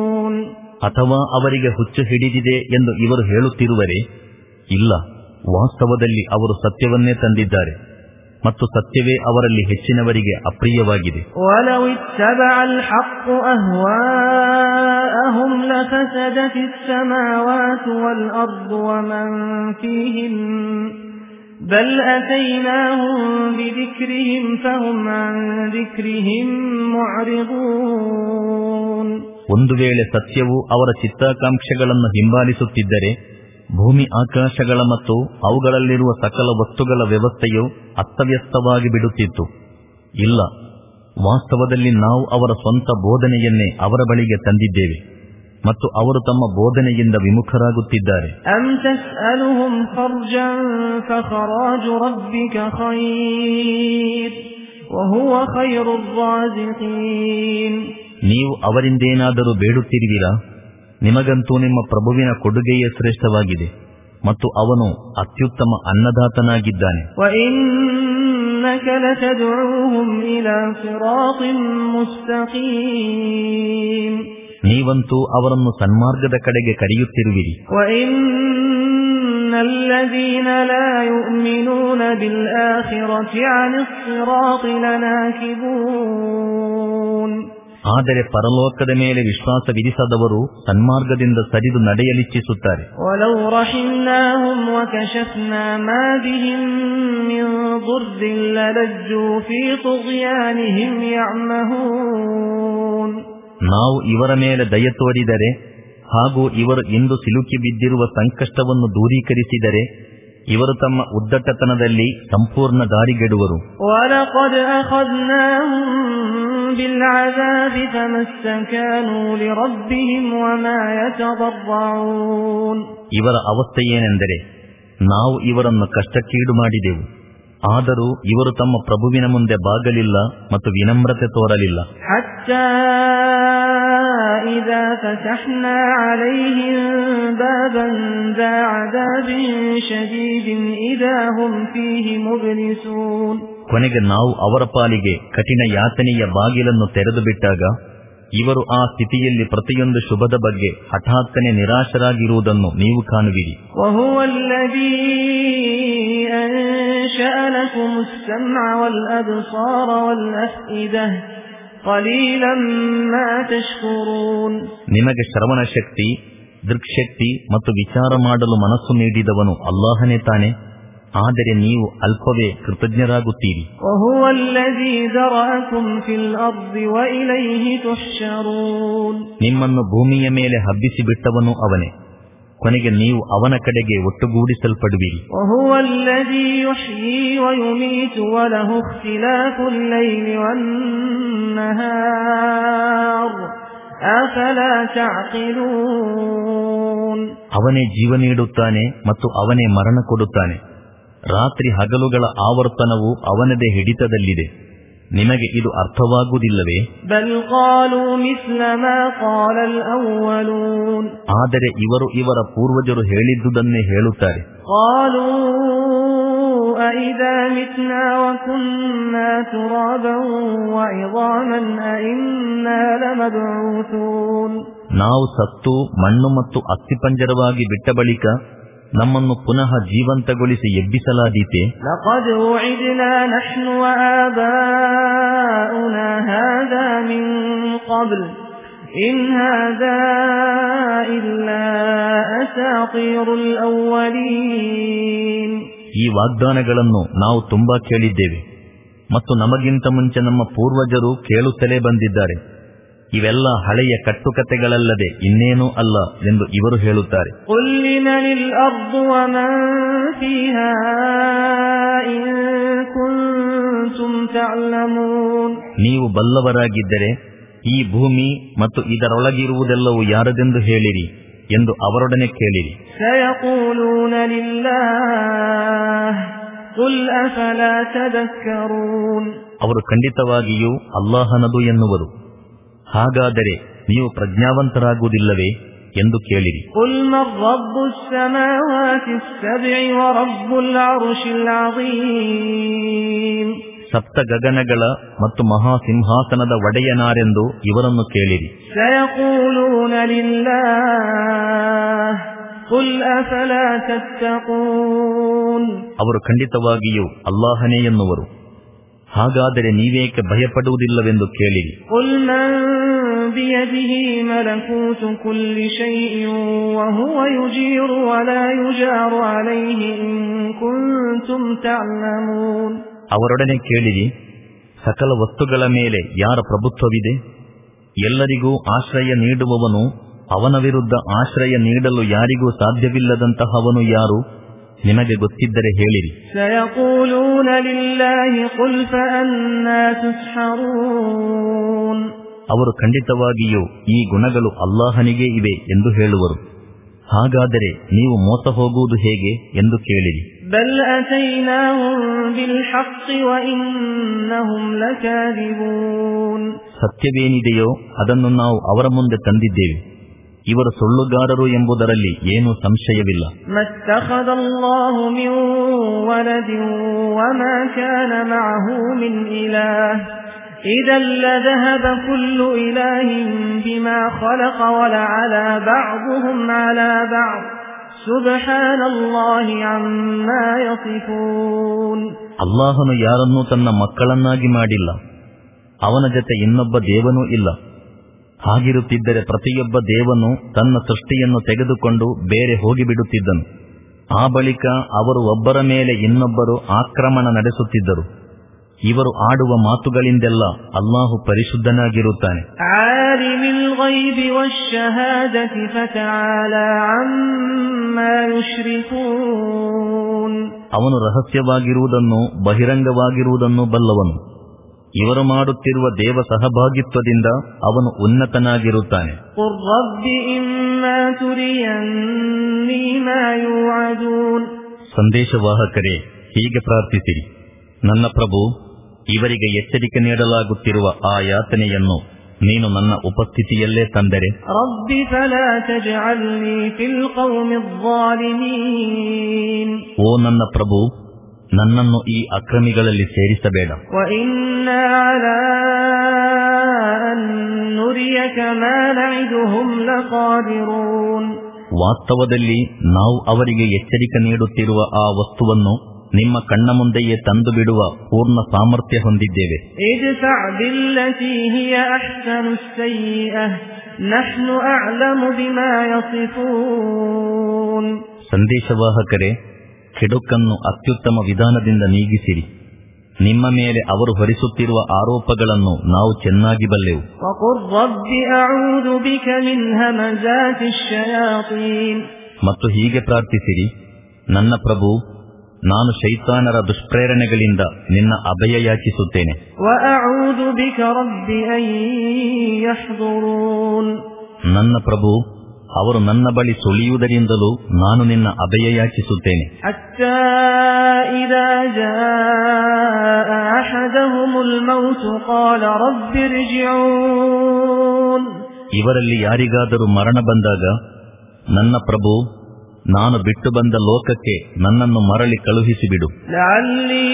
ಅಥವಾ ಅವರಿಗೆ ಹುಚ್ಚು ಹಿಡಿದಿದೆ ಎಂದು ಇವರು ಹೇಳುತ್ತಿರುವರೆ ಇಲ್ಲ ವಾಸ್ತವದಲ್ಲಿ ಅವರು ಸತ್ಯವನ್ನೇ ತಂದಿದ್ದಾರೆ ಮತ್ತು ಸತ್ಯವೇ ಅವರಲ್ಲಿ ಹೆಚ್ಚಿನವರಿಗೆ ಅಪ್ರಿಯವಾಗಿದೆ ولو بل أتيناهم بذكرهم فهم عن ذكرهم معرضون ಒಂದು ವೇಳೆ ಸತ್ಯವು ಅವರ ಚಿತ್ತಾಕಾಂಕ್ಷೆಗಳನ್ನು ಹಿಂಬಾಲಿಸುತ್ತಿದ್ದರೆ ಭೂಮಿ ಆಕಾಶಗಳ ಮತ್ತು ಅವುಗಳಲ್ಲಿರುವ ಸಕಲ ವಸ್ತುಗಳ ವ್ಯವಸ್ಥೆಯು ಅಸ್ತವ್ಯಸ್ತವಾಗಿ ಬಿಡುತ್ತಿತ್ತು ಇಲ್ಲ ವಾಸ್ತವದಲ್ಲಿ ನಾವು ಅವರ ಸ್ವಂತ ಬೋಧನೆಯನ್ನೇ ಅವರ ಬಳಿಗೆ ತಂದಿದ್ದೇವೆ ಮತ್ತು ಅವರು ತಮ್ಮ ಬೋಧನೆಯಿಂದ ವಿಮುಖರಾಗುತ್ತಿದ್ದಾರೆ. ನೀವು ಅವರಿಂದೇನಾದರೂ ಬೇಡುತ್ತಿರುವಿರಾ? ನಿಮಗಂತೂ ನಿಮ್ಮ ಪ್ರಭುವಿನ ಕೊಡುಗೆಯೇ ಶ್ರೇಷ್ಠವಾಗಿದೆ ಮತ್ತು ಅವನು ಅತ್ಯುತ್ತಮ ಅನ್ನದಾತನಾಗಿದ್ದಾನೆ. ನೀವಂತೂ ಅವರನ್ನು ಸನ್ಮಾರ್ಗದ ಕಡೆಗೆ ಕರೆಯುತ್ತಿರುವಿರಿ. ಆದರೆ ಪರಲೋಕದ ಮೇಲೆ ವಿಶ್ವಾಸ ವಿಧಿಸದವರು ಸನ್ಮಾರ್ಗದಿಂದ ಸರಿದು ನಡೆಯಲಿಚ್ಛಿಸುತ್ತಾರೆ. ನಾವು ಇವರ ಮೇಲೆ ದಯ ತೋರಿದರೆ ಹಾಗೂ ಇವರು ಇಂದು ಸಿಲುಕಿ ಬಿದ್ದಿರುವ ಸಂಕಷ್ಟವನ್ನು ದೂರೀಕರಿಸಿದರೆ ಇವರು ತಮ್ಮ ಉದ್ದಟತನದಲ್ಲಿ ಸಂಪೂರ್ಣ ದಾರಿಗೆಡುವರು. ಇವರ ಅವಸ್ಥೆ ಏನೆಂದರೆ ನಾವು ಇವರನ್ನು ಕಷ್ಟಕ್ಕೀಡು ಮಾಡಿದೆವು. ಆದರೂ ಇವರು ತಮ್ಮ ಪ್ರಭುವಿನ ಮುಂದೆ ಬಾಗಲಿಲ್ಲ ಮತ್ತು ವಿನಮ್ರತೆ ತೋರಲಿಲ್ಲ. ಕೊನೆಗೆ ನಾವು ಅವರ ಪಾಲಿಗೆ ಕಠಿಣ ಯಾತನೆಯ ಬಾಗಿಲನ್ನು ತೆರೆದು ಬಿಟ್ಟಾಗ ಇವರು ಆ ಸ್ಥಿತಿಯಲ್ಲಿ ಪ್ರತಿಯೊಂದು ಶುಭದ ಬಗ್ಗೆ ಹಠಾತ್ತನೆ ನಿರಾಶರಾಗಿರುವುದನ್ನು ನೀವು ಕಾಣುವಿರಿ. وهو الذي أنشأ لكم السمع والأبصار والأفئدة قليلا ما تشكرون ನಿಮಗೆ ಶ್ರವಣ ಶಕ್ತಿ ದೃಕ್ಶಕ್ತಿ ಮತ್ತು ವಿಚಾರ ಮಾಡಲು ಮನಸ್ಸು ನೀಡಿದವನು ಅಲ್ಲಾಹನೇ ತಾನೆ ಆದರೆ ನೀವು ಅಲ್ಪವೇ ಕೃತಜ್ಞರಾಗುತ್ತೀರಿ وهو الذي ذرأكم في الأرض وإليه تحشرون ನಿಮ್ಮನ್ನು ಭೂಮಿಯ ಮೇಲೆ ಹಬ್ಬಿಸಿ ಬಿಟ್ಟವನು ಅವನೇ ಕೊನೆಗೆ ನೀವು ಅವನ ಕಡೆಗೆ ಒಟ್ಟುಗೂಡಿಸಲ್ಪಡುವಿರಿ. ಅವನೇ ಜೀವ ನೀಡುತ್ತಾನೆ ಮತ್ತು ಅವನೇ ಮರಣ ಕೊಡುತ್ತಾನೆ. ರಾತ್ರಿ ಹಗಲುಗಳ ಆವರ್ತನವು ಅವನದೇ ಹಿಡಿತದಲ್ಲಿದೆ. ನಿಮಗೆ ಇದು ಅರ್ಥವಾಗುವುದಿಲ್ಲವೇ? ಆದರೆ ಇವರು ಇವರ ಪೂರ್ವಜರು ಹೇಳಿದ್ದುದನ್ನೇ ಹೇಳುತ್ತಾರೆ. ನಾವು ಸತ್ತು ಮಣ್ಣು ಮತ್ತು ಅಸ್ಥಿಪಂಜರವಾಗಿ ಬಿಟ್ಟ ಬಳಿಕ ನಮ್ಮನ್ನು ಪುನಃ ಜೀವಂತಗೊಳಿಸಿ ಎಬ್ಬಿಸಲಾದೀತೆ. ಈ ವಾಗ್ದಾನಗಳನ್ನು ನಾವು ತುಂಬಾ ಕೇಳಿದ್ದೇವೆ. ಮತ್ತು ನಮಗಿಂತ ಮುಂಚೆ ನಮ್ಮ ಪೂರ್ವಜರು ಕೇಳುತ್ತಲೇ ಬಂದಿದ್ದಾರೆ. ಇವೆಲ್ಲ ಹಳೆಯ ಕಟ್ಟುಕತೆಗಳಲ್ಲದೆ ಇನ್ನೇನೂ ಅಲ್ಲ ಎಂದು ಇವರು ಹೇಳುತ್ತಾರೆ. ನೀವು ಬಲ್ಲವರಾಗಿದ್ದರೆ ಈ ಭೂಮಿ ಮತ್ತು ಇದರೊಳಗಿರುವುದೆಲ್ಲವೂ ಯಾರದೆಂದು ಹೇಳಿರಿ ಎಂದು ಅವರೊಡನೆ ಕೇಳಿರಿ. ಅವರು ಖಂಡಿತವಾಗಿಯೂ ಅಲ್ಲಾಹನದು ಎನ್ನುವರು. ಹಾಗಾದರೆ ನೀವು ಪ್ರಜ್ಞಾವಂತರಾಗುವುದಿಲ್ಲವೇ ಎಂದು ಕೇಳಿರಿ. ಸಪ್ತ ಗಗನಗಳ ಮತ್ತು ಮಹಾ ಸಿಂಹಾಸನದ ಒಡೆಯನಾರೆಂದು ಇವರನ್ನು ಕೇಳಿರಿ. ಅವರು ಖಂಡಿತವಾಗಿಯೂ ಅಲ್ಲಾಹನೇ ಎನ್ನುವರು. ಹಾಗಾದರೆ ನೀವೇಕೆ ಭಯಪಡುವುದಿಲ್ಲವೆಂದು ಕೇಳಿರಿ. ಅವರೊಡನೆ ಕೇಳಿರಿ ಸಕಲ ವಸ್ತುಗಳ ಮೇಲೆ ಯಾರ ಪ್ರಭುತ್ವವಿದೆ? ಎಲ್ಲರಿಗೂ ಆಶ್ರಯ ನೀಡುವವನು ಅವನ ವಿರುದ್ಧ ಆಶ್ರಯ ನೀಡಲು ಯಾರಿಗೂ ಸಾಧ್ಯವಿಲ್ಲದಂತಹವನು ಯಾರು? ನಿಮಗೆ ಗೊತ್ತಿದ್ದರೆ ಹೇಳಿರಿ. ಅವರು ಖಂಡಿತವಾಗಿಯೂ ಈ ಗುಣಗಳು ಅಲ್ಲಾಹನಿಗೆ ಇವೆ ಎಂದು ಹೇಳುವರು. ಹಾಗಾದರೆ ನೀವು ಮೋಸ ಹೋಗುವುದು ಹೇಗೆ ಎಂದು ಕೇಳಿರಿ. ಸತ್ಯವೇನಿದೆಯೋ ಅದನ್ನು ನಾವು ಅವರ ಮುಂದೆ ತಂದಿದ್ದೇವೆ. ಇವರು ಸುಳ್ಳುಗಾರರು ಎಂಬುದರಲ್ಲಿ ಏನೂ ಸಂಶಯವಿಲ್ಲ. ಇದಲ್ಲದಹದ ಕುಲ್ಲು ಇಲಾಹಿಂ ಬಿಮಾ ಖಲಕ ವಲ ಅಲ ಬಾಬುಹುಂ ಅಲ ಬಾಬ್ ಅಲ್ಲಾಹನು ಯಾರನ್ನೂ ತನ್ನ ಮಕ್ಕಳನ್ನಾಗಿ ಮಾಡಿಲ್ಲ. ಅವನ ಜೊತೆ ಇನ್ನೊಬ್ಬ ದೇವನೂ ಇಲ್ಲ. ಹಾಗಿರುತ್ತಿದ್ದರೆ ಪ್ರತಿಯೊಬ್ಬ ದೇವನು ತನ್ನ ಸೃಷ್ಟಿಯನ್ನು ತೆಗೆದುಕೊಂಡು ಬೇರೆ ಹೋಗಿಬಿಡುತ್ತಿದ್ದನು. ಆ ಬಳಿಕ ಅವರು ಒಬ್ಬರ ಮೇಲೆ ಇನ್ನೊಬ್ಬರು ಆಕ್ರಮಣ ನಡೆಸುತ್ತಿದ್ದರು. ಇವರು ಆಡುವ ಮಾತುಗಳಿಂದೆಲ್ಲ ಅಲ್ಲಾಹು ಪರಿಶುದ್ಧನಾಗಿರುತ್ತಾನೆ. ಅವನು ರಹಸ್ಯವಾಗಿರುವುದನ್ನು ಬಹಿರಂಗವಾಗಿರುವುದನ್ನು ಬಲ್ಲವನು. ಇವರು ಮಾಡುತ್ತಿರುವ ದೇವ ಸಹಭಾಗಿತ್ವದಿಂದ ಅವನು ಉನ್ನತನಾಗಿರುತ್ತಾನೆ. ಸಂದೇಶವಾಹಕರೇ ಹೀಗೆ ಪ್ರಾರ್ಥಿಸಿ ನನ್ನ ಪ್ರಭು ಇವರಿಗೆ ಎಚ್ಚರಿಕೆ ನೀಡಲಾಗುತ್ತಿರುವ ಆ ಯಾತನೆಯನ್ನು ನೀನು ನನ್ನ ಉಪಸ್ಥಿತಿಯಲ್ಲೇ ತಂದರೆ. ಓ ನನ್ನ ಪ್ರಭು ನನ್ನನ್ನು ಈ ಅಕ್ರಮಿಗಳಲ್ಲಿ ಸೇರಿಸಬೇಡ. ವಾಸ್ತವದಲ್ಲಿ ನಾವು ಅವರಿಗೆ ಎಚ್ಚರಿಕೆ ನೀಡುತ್ತಿರುವ ಆ ವಸ್ತುವನ್ನು ನಿಮ್ಮ ಕಣ್ಣ ಮುಂದೆಯೇ ತಂದು ಬಿಡುವ ಪೂರ್ಣ ಸಾಮರ್ಥ್ಯ ಹೊಂದಿದ್ದೇವೆ. ಸಂದೇಶವಾಹಕರೇ ಕೆಡುಕನ್ನು ಅತ್ಯುತ್ತಮ ವಿಧಾನದಿಂದ ನೀಗಿಸಿರಿ. ನಿಮ್ಮ ಮೇಲೆ ಅವರು ಹೊರಿಸುತ್ತಿರುವ ಆರೋಪಗಳನ್ನು ನಾವು ಚೆನ್ನಾಗಿ ಬಲ್ಲೆವು. ಮತ್ತು ಹೀಗೆ ಪ್ರಾರ್ಥಿಸಿರಿ, ನನ್ನ ಪ್ರಭು, ನಾನು ಶೈತಾನರ ದುಷ್ಪ್ರೇರಣೆಗಳಿಂದ ನಿನ್ನ ಅಭಯ ಯಾಚಿಸುತ್ತೇನೆ ನನ್ನ ಪ್ರಭು ಅವರು ನನ್ನ ಬಳಿ ಸುಳಿಯುವುದರಿಂದಲೂ ನಾನು ನಿನ್ನ ಅಭಯ ಯಾಚಿಸುತ್ತೇನೆ حتى إذا جاء أحدهم الموت قال رب ارجعون ಇವರಲ್ಲಿ ಯಾರಿಗಾದರೂ ಮರಣ ಬಂದಾಗ ನನ್ನ ಪ್ರಭು ನಾನು ಬಿಟ್ಟು ಬಂದ ಲೋಕಕ್ಕೆ ನನ್ನನ್ನು ಮರಳಿ ಕಳುಹಿಸಿಬಿಡು لعلي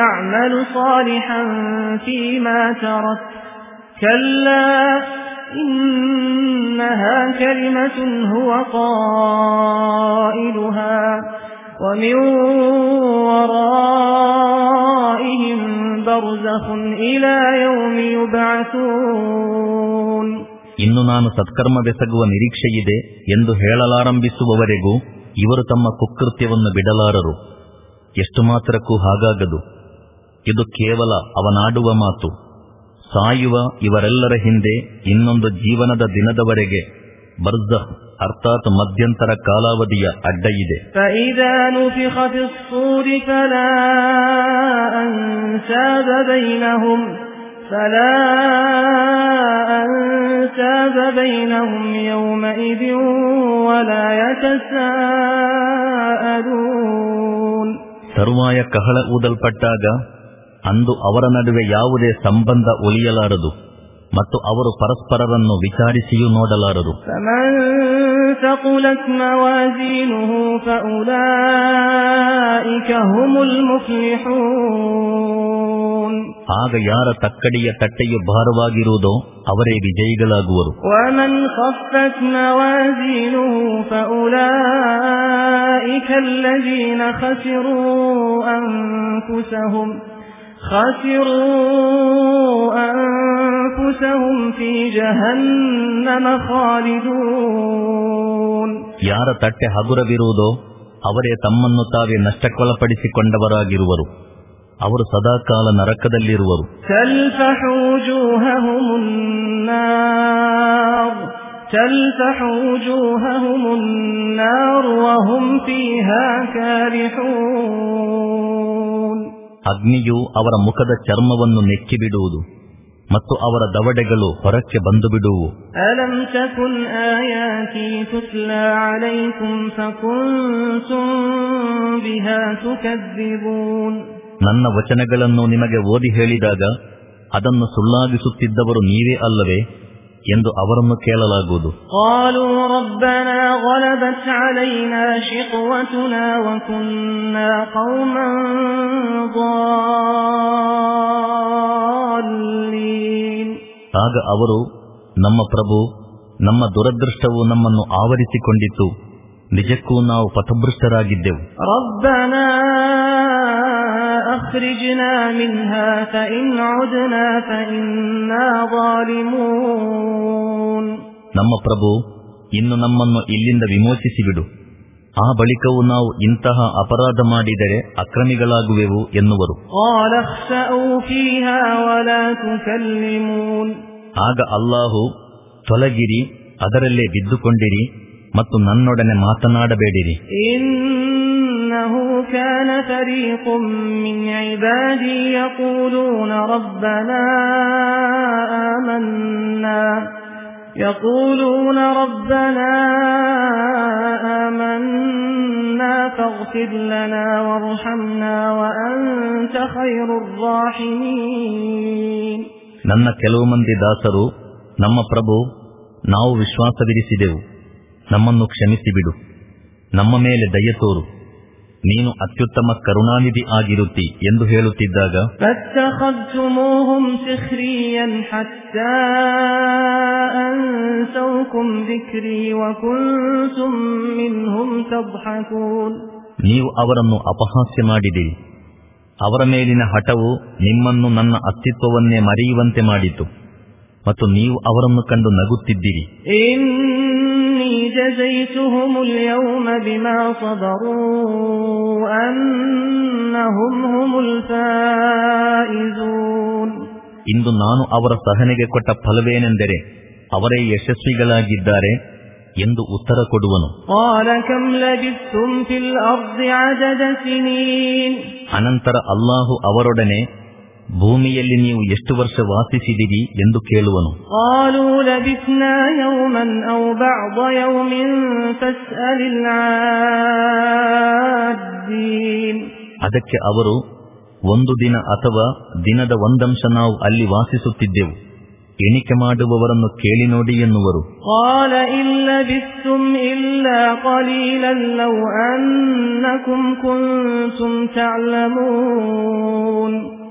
أعمل صالحا فيما تركت كلا إنها كلمة هو قائلها ومن ورائهم برزخ إلى يوم يبعثون ಇನ್ನು ನಾನು ಸತ್ಕರ್ಮವೆಸಗುವ ನಿರೀಕ್ಷೆಯಿದೆ ಎಂದು ಹೇಳಲಾರಂಭಿಸುವವರೆಗೂ ಇವರು ತಮ್ಮ ಕುಕೃತ್ಯವನ್ನು ಬಿಡಲಾರರು ಎಷ್ಟು ಮಾತ್ರಕ್ಕೂ ಹಾಗಾಗದು ಇದು ಕೇವಲ ಅವನಾಡುವ ಮಾತು ಸಾಯುವ ಇವರೆಲ್ಲರ ಹಿಂದೆ ಇನ್ನೊಂದು ಜೀವನದ ದಿನದವರೆಗೆ ಬರ್ಜ ಅರ್ಥಾತ್ ಮಧ್ಯಂತರ ಕಾಲಾವಧಿಯ ಅಡ್ಡ ಇದೆ ತರುವಾಯ ಕಹಳ ಊದಲ್ಪಟ್ಟಾಗ ಅಂದು ಅವರ ನಡುವೆ ಯಾವುದೇ ಸಂಬಂಧ ಉಳಿಯಲಾರದು ಮತ್ತು ಅವರು ಪರಸ್ಪರರನ್ನು ವಿಚಾರಿಸಿಯೂ ನೋಡಲಾರರು. ಆಗ ಯಾರ ತಕ್ಕಡಿಯ ತಟ್ಟೆಯು ಭಾರವಾಗಿರುವುದೋ ಅವರೇ ವಿಜಯಿಗಳಾಗುವರು. ಫ خسروا أنفسهم خسروا أنفسهم في جهنم خالدون ಯಾರ ತಟ್ಟೆ ಹಗುರವಿರುವುದೋ ಅವರೇ ತಮ್ಮನ್ನು ತಾವೇ ನಷ್ಟಕ್ಕೊಳಪಡಿಸಿಕೊಂಡವರಾಗಿರುವರು ಅವರು ಸದಾಕಾಲ ನರಕದಲ್ಲಿರುವರು ಅಗ್ನಿಯು ಅವರ ಮುಖದ ಚರ್ಮವನ್ನು ನೆಕ್ಕಿಬಿಡುವುದು ಮತ್ತು ಅವರ ದವಡೆಗಳು ಹೊರಕ್ಕೆ ಬಂದು ಬಿಡುವು ನನ್ನ ವಚನಗಳನ್ನು ನಿಮಗೆ ಓದಿ ಹೇಳಿದಾಗ ಅದನ್ನು ಸುಳ್ಳಾಗಿಸುತ್ತಿದ್ದವರು ನೀವೇ ಅಲ್ಲವೇ? ಎಂದು ಅವರನ್ನು ಕೇಳಲಾಗುವುದು. ಆಗ ಅವರು ನಮ್ಮ ಪ್ರಭು ನಮ್ಮ ದುರದೃಷ್ಟವು ನಮ್ಮನ್ನು ಆವರಿಸಿಕೊಂಡಿತು. ನಿಜಕ್ಕೂ ನಾವು ಪಥಭೃಷ್ಟರಾಗಿದ್ದೆವು أخرجنا منها فإن عدنا فإنا ظالمون ನಮ್ಮ ಪ್ರಭು ಇನ್ನು ನಮ್ಮನ್ನು ಇಲ್ಲಿಂದ ವಿಮೋಚಿಸಿಬಿಡು ಆ ಬಳಿಕವೂ ನಾವು ಇಂತಹ ಅಪರಾಧ ಮಾಡಿದರೆ ಅಕ್ರಮಿಗಳಾಗುವೆವು ಎನ್ನುವರು قال اخسأوا فيها ولا تكلمون ಆಗ ಅಲ್ಲಾಹು ತೊಲಗಿರಿ ಅದರಲ್ಲೇ ಬಿದ್ದುಕೊಂಡಿರಿ ಮತ್ತು ನನ್ನೊಡನೆ ಮಾತನಾಡಬೇಡಿರಿ إنه كان فريق من عبادي يقولون ربنا آمنا يقولون ربنا آمنا فاغفر لنا وارحمنا وأنت خير الراحمين ನನ್ನ ಕೆಲವು ಮಂದಿ ದಾಸರು ನಮ್ಮ ಪ್ರಭು ನಾವು ವಿಶ್ವಾಸವಿರಿಸಿದೆವು ನಮ್ಮನ್ನು ಕ್ಷಮಿಸಿಬಿಡು ನಮ್ಮ ಮೇಲೆ ದಯ ತೋರು ನೀನು ಅತ್ಯುತ್ತಮ ಕರುಣಾನಿಧಿ ಆಗಿರುತ್ತಿ ಎಂದು ಹೇಳುತ್ತಿದ್ದಾಗ ನೀವು ಅವರನ್ನು ಅಪಹಾಸ್ಯ ಮಾಡಿದೆ ಅವರ ಮೇಲಿನ ಹಠವು ನಿಮ್ಮನ್ನು ನನ್ನ ಅಸ್ತಿತ್ವವನ್ನೇ ಮರೆಯುವಂತೆ ಮಾಡಿತು. ಮತ್ತು ನೀವು ಅವರನ್ನು ಕಂಡು ನಗುತ್ತಿದ್ದೀರಿ. إني جزيتهم اليوم بما صبروا أنهم هم الفائزون ಇಂದು ನಾನು ಅವರ ಸಹನೆಗೆ ಕೊಟ್ಟ ಫಲವೇನೆಂದರೆ ಅವರೇ ಯಶಸ್ವಿಗಳಾಗಿದ್ದಾರೆ ಎಂದು ಉತ್ತರ ಕೊಡುವನು قال كم لبثتم في الأرض عدد سنين ಅನಂತರ ಅಲ್ಲಾಹು ಅವರೊಡನೆ ಭೂಮಿಯಲ್ಲಿ ನೀವು ಎಷ್ಟು ವರ್ಷ ವಾಸಿಸಿದಿರಿ ಎಂದು ಕೇಳುವನು. ಅದಕ್ಕೆ ಅವರು ಒಂದು ದಿನ ಅಥವಾ ದಿನದ ಒಂದಂಶ ನಾವು ಅಲ್ಲಿ ವಾಸಿಸುತ್ತಿದ್ದೆವು. ಎಣಿಕೆ ಮಾಡುವವರನ್ನು ಕೇಳಿ ನೋಡಿ ಎನ್ನುವರು. ಇಲ್ಲ إن لبثتم إلا قليلا لو أنكم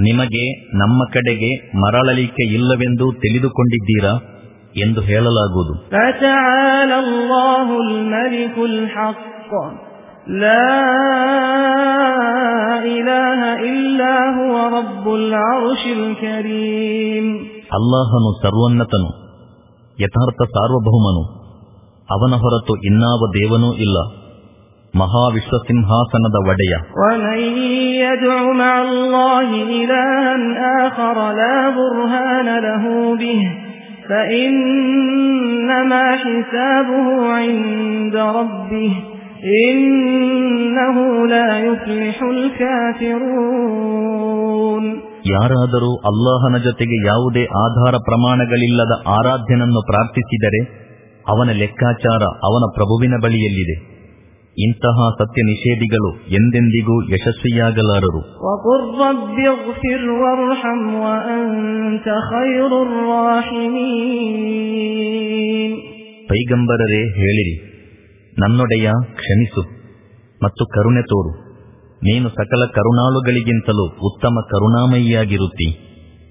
ನಿಮಗೆ ನಮ್ಮ ಕಡೆಗೆ ಮರಳಲಿಕೆ ಇಲ್ಲವೆಂದು ತಿಳಿದುಕೊಂಡಿದ್ದೀರಾ ಎಂದು ಹೇಳಲಾಗುವುದು. ಅಲ್ಲಾಹನು ಸರ್ವೋನ್ನತನು ಯಥಾರ್ಥ ಸಾರ್ವಭೌಮನು ಅವನ ಹೊರತು ಇನ್ನಾವ ದೇವನೂ ಇಲ್ಲ. ಮಹಾವಿಶ್ವ ಸಿಂಹಾಸನದ ಒಡೆಯ ಯಾರಾದರೂ ಅಲ್ಲಾಹನ ಜೊತೆಗೆ ಯಾವುದೇ ಆಧಾರ ಪ್ರಮಾಣಗಳಿಲ್ಲದ ಆರಾಧ್ಯನನ್ನು ಪ್ರಾರ್ಥಿಸಿದರೆ ಅವನ ಲೆಕ್ಕಾಚಾರ ಅವನ ಪ್ರಭುವಿನ ಬಳಿಯಲ್ಲಿದೆ. ಇಂತಹ ಸತ್ಯ ನಿಷೇಧಿಗಳು ಎಂದೆಂದಿಗೂ ಯಶಸ್ವಿಯಾಗಲಾರರು. ಪೈಗಂಬರರೇ ಹೇಳಿರಿ ನನ್ನೊಡೆಯ ಕ್ಷಮಿಸು ಮತ್ತು ಕರುಣೆ ತೋರು. ನೀನು ಸಕಲ ಕರುಣಾಳುಗಳಿಗಿಂತಲೂ ಉತ್ತಮ ಕರುಣಾಮಯಿಯಾಗಿರುತ್ತಿ.